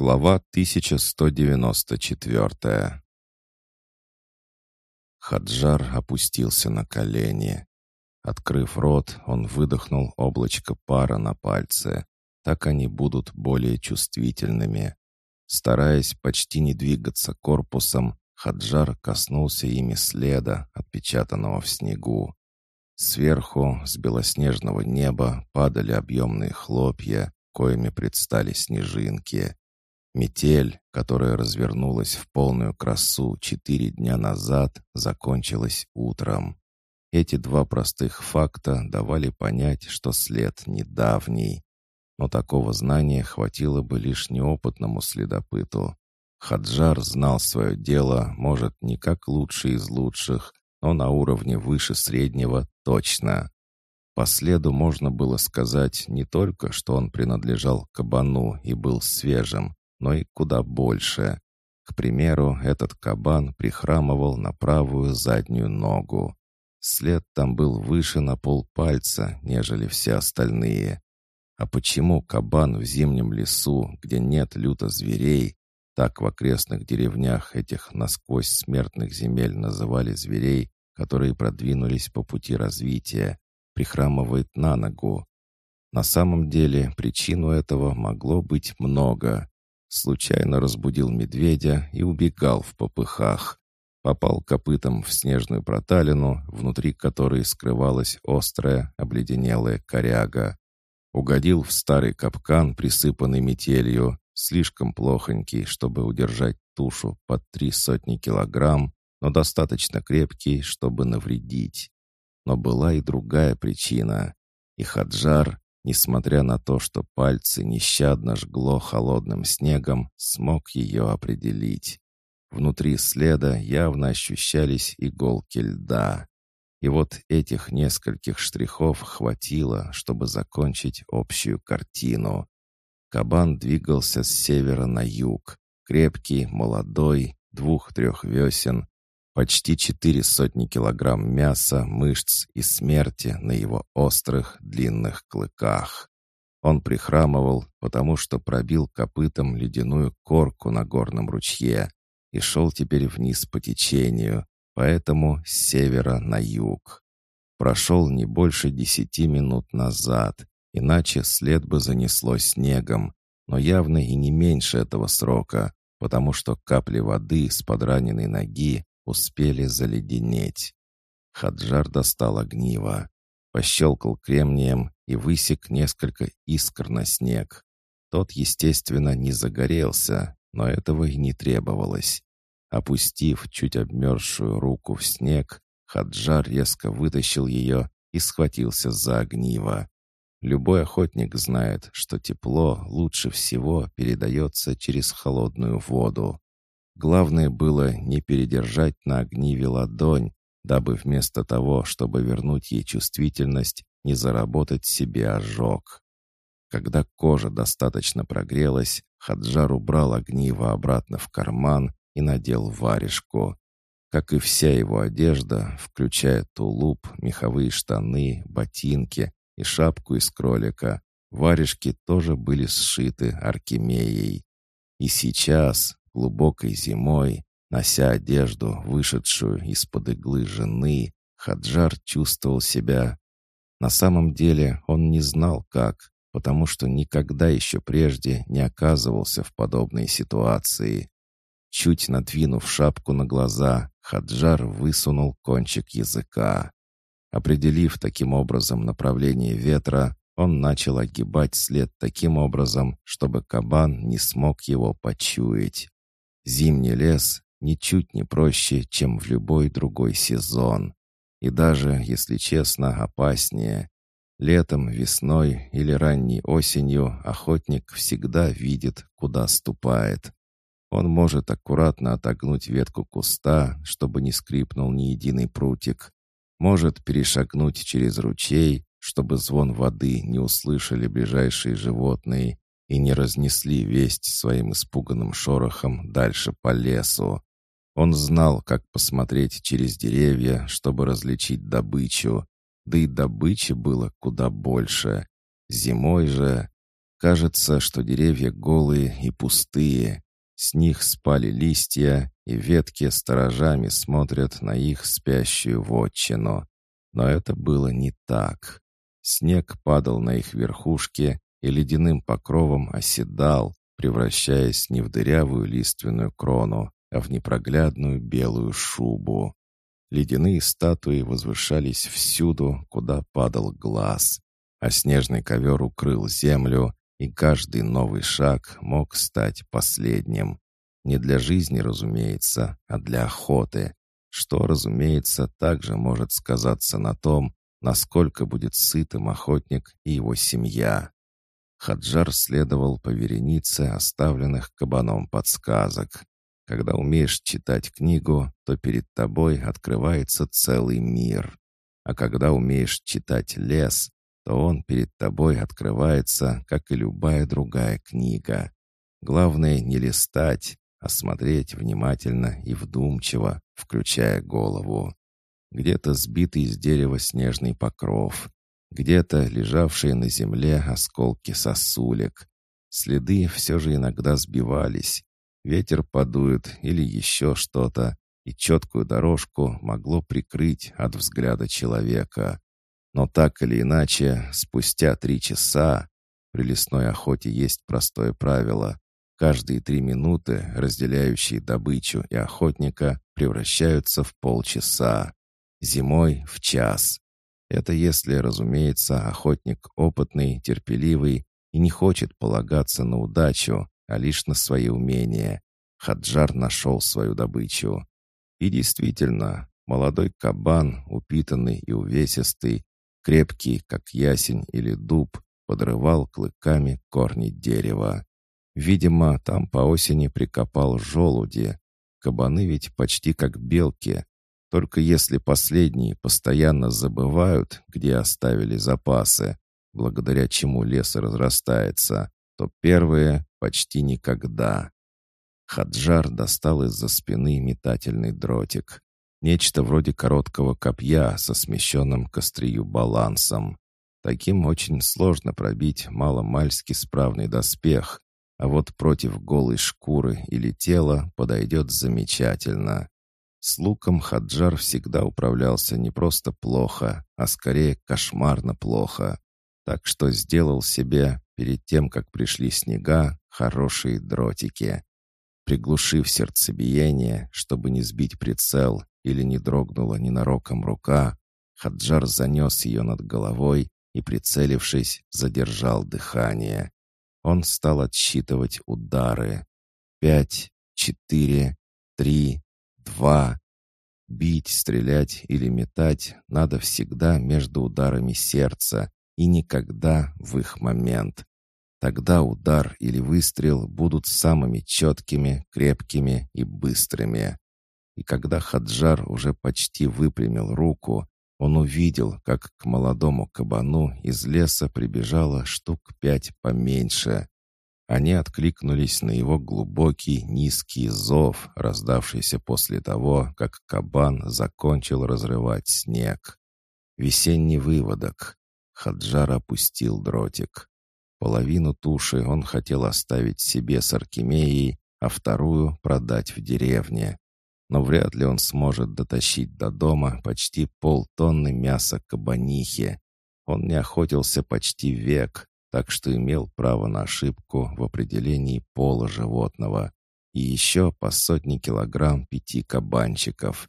Глава 1194 Хаджар опустился на колени. Открыв рот, он выдохнул облачко пара на пальце. Так они будут более чувствительными. Стараясь почти не двигаться корпусом, Хаджар коснулся ими следа, отпечатанного в снегу. Сверху, с белоснежного неба, падали объемные хлопья, коими предстали снежинки. Метель, которая развернулась в полную красу четыре дня назад, закончилась утром. Эти два простых факта давали понять, что след недавний. Но такого знания хватило бы лишь неопытному следопыту. Хаджар знал свое дело, может, не как лучший из лучших, но на уровне выше среднего точно. По следу можно было сказать не только, что он принадлежал кабану и был свежим, но и куда больше. К примеру, этот кабан прихрамывал на правую заднюю ногу. След там был выше на полпальца, нежели все остальные. А почему кабан в зимнем лесу, где нет люто зверей, так в окрестных деревнях этих насквозь смертных земель называли зверей, которые продвинулись по пути развития, прихрамывает на ногу? На самом деле причину этого могло быть много. Случайно разбудил медведя и убегал в попыхах. Попал копытом в снежную проталину, внутри которой скрывалась острая, обледенелая коряга. Угодил в старый капкан, присыпанный метелью, слишком плохонький, чтобы удержать тушу под три сотни килограмм, но достаточно крепкий, чтобы навредить. Но была и другая причина. И Хаджар, несмотря на то, что пальцы нещадно жгло холодным снегом, смог ее определить. Внутри следа явно ощущались иголки льда. И вот этих нескольких штрихов хватило, чтобы закончить общую картину. Кабан двигался с севера на юг. Крепкий, молодой, двух-трех весен, Почти четыре сотни килограмм мяса, мышц и смерти на его острых, длинных клыках. Он прихрамывал, потому что пробил копытом ледяную корку на горном ручье и шел теперь вниз по течению, поэтому с севера на юг. Прошел не больше десяти минут назад, иначе след бы занесло снегом, но явно и не меньше этого срока, потому что капли воды с подраненной ноги успели заледенеть. Хаджар достал огниво, пощелкал кремнием и высек несколько искр на снег. Тот, естественно, не загорелся, но этого и не требовалось. Опустив чуть обмерзшую руку в снег, Хаджар резко вытащил ее и схватился за огниво. Любой охотник знает, что тепло лучше всего передается через холодную воду. Главное было не передержать на огниве ладонь, дабы вместо того, чтобы вернуть ей чувствительность, не заработать себе ожог. Когда кожа достаточно прогрелась, Хаджар убрал огниво обратно в карман и надел варежку. Как и вся его одежда, включая тулуп, меховые штаны, ботинки и шапку из кролика, варежки тоже были сшиты Аркемией. И сейчас, Глубокой зимой, нося одежду, вышедшую из-под иглы жены, Хаджар чувствовал себя... На самом деле он не знал как, потому что никогда еще прежде не оказывался в подобной ситуации. Чуть надвинув шапку на глаза, Хаджар высунул кончик языка. Определив таким образом направление ветра, он начал огибать след таким образом, чтобы кабан не смог его почуять. Зимний лес ничуть не проще, чем в любой другой сезон. И даже, если честно, опаснее. Летом, весной или ранней осенью охотник всегда видит, куда ступает. Он может аккуратно отогнуть ветку куста, чтобы не скрипнул ни единый прутик. Может перешагнуть через ручей, чтобы звон воды не услышали ближайшие животные и не разнесли весть своим испуганным шорохом дальше по лесу. Он знал, как посмотреть через деревья, чтобы различить добычу. Да и добычи было куда больше. Зимой же... Кажется, что деревья голые и пустые. С них спали листья, и ветки сторожами смотрят на их спящую вотчину. Но это было не так. Снег падал на их верхушки и ледяным покровом оседал, превращаясь не в дырявую лиственную крону, а в непроглядную белую шубу. Ледяные статуи возвышались всюду, куда падал глаз, а снежный ковер укрыл землю, и каждый новый шаг мог стать последним. Не для жизни, разумеется, а для охоты, что, разумеется, также может сказаться на том, насколько будет сытым охотник и его семья. Хаджар следовал по веренице оставленных кабаном подсказок. Когда умеешь читать книгу, то перед тобой открывается целый мир. А когда умеешь читать лес, то он перед тобой открывается, как и любая другая книга. Главное не листать, а смотреть внимательно и вдумчиво, включая голову. Где-то сбитый из дерева снежный покров, где-то лежавшие на земле осколки сосулек. Следы все же иногда сбивались. Ветер подует или еще что-то, и четкую дорожку могло прикрыть от взгляда человека. Но так или иначе, спустя три часа, при лесной охоте есть простое правило. Каждые три минуты, разделяющие добычу и охотника, превращаются в полчаса. Зимой — в час. Это если, разумеется, охотник опытный, терпеливый и не хочет полагаться на удачу, а лишь на свои умения. Хаджар нашел свою добычу. И действительно, молодой кабан, упитанный и увесистый, крепкий, как ясень или дуб, подрывал клыками корни дерева. Видимо, там по осени прикопал желуди. Кабаны ведь почти как белки, только если последние постоянно забывают, где оставили запасы, благодаря чему лес разрастается, то первые почти никогда. Хаджар достал из-за спины метательный дротик. Нечто вроде короткого копья со смещенным к острию балансом. Таким очень сложно пробить маломальски справный доспех, а вот против голой шкуры или тела подойдет замечательно. С луком Хаджар всегда управлялся не просто плохо, а скорее кошмарно плохо. Так что сделал себе, перед тем, как пришли снега, хорошие дротики. Приглушив сердцебиение, чтобы не сбить прицел или не дрогнула ненароком рука, Хаджар занес ее над головой и, прицелившись, задержал дыхание. Он стал отсчитывать удары. Пять, четыре, три, Два. Бить, стрелять или метать надо всегда между ударами сердца и никогда в их момент. Тогда удар или выстрел будут самыми четкими, крепкими и быстрыми. И когда Хаджар уже почти выпрямил руку, он увидел, как к молодому кабану из леса прибежало штук пять поменьше. Они откликнулись на его глубокий низкий зов, раздавшийся после того, как кабан закончил разрывать снег. Весенний выводок. Хаджар опустил дротик. Половину туши он хотел оставить себе с Аркемией, а вторую продать в деревне. Но вряд ли он сможет дотащить до дома почти полтонны мяса кабанихи. Он не охотился почти век, так что имел право на ошибку в определении пола животного и еще по сотне килограмм пяти кабанчиков.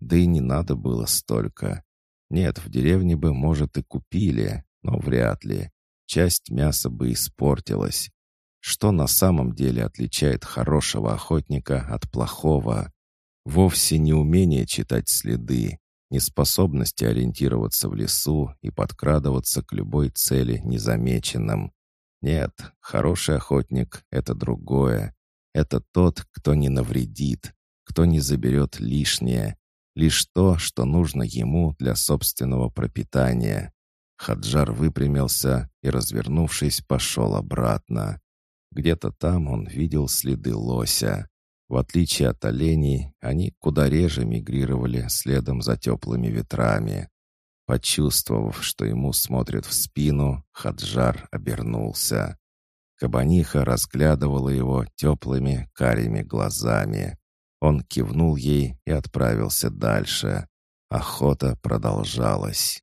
Да и не надо было столько. Нет, в деревне бы, может, и купили, но вряд ли. Часть мяса бы испортилась. Что на самом деле отличает хорошего охотника от плохого? Вовсе не умение читать следы, неспособности ориентироваться в лесу и подкрадываться к любой цели незамеченным. Нет, хороший охотник — это другое. Это тот, кто не навредит, кто не заберет лишнее, лишь то, что нужно ему для собственного пропитания. Хаджар выпрямился и, развернувшись, пошел обратно. Где-то там он видел следы лося. В отличие от оленей, они куда реже мигрировали следом за теплыми ветрами. Почувствовав, что ему смотрят в спину, Хаджар обернулся. Кабаниха разглядывала его теплыми карими глазами. Он кивнул ей и отправился дальше. Охота продолжалась.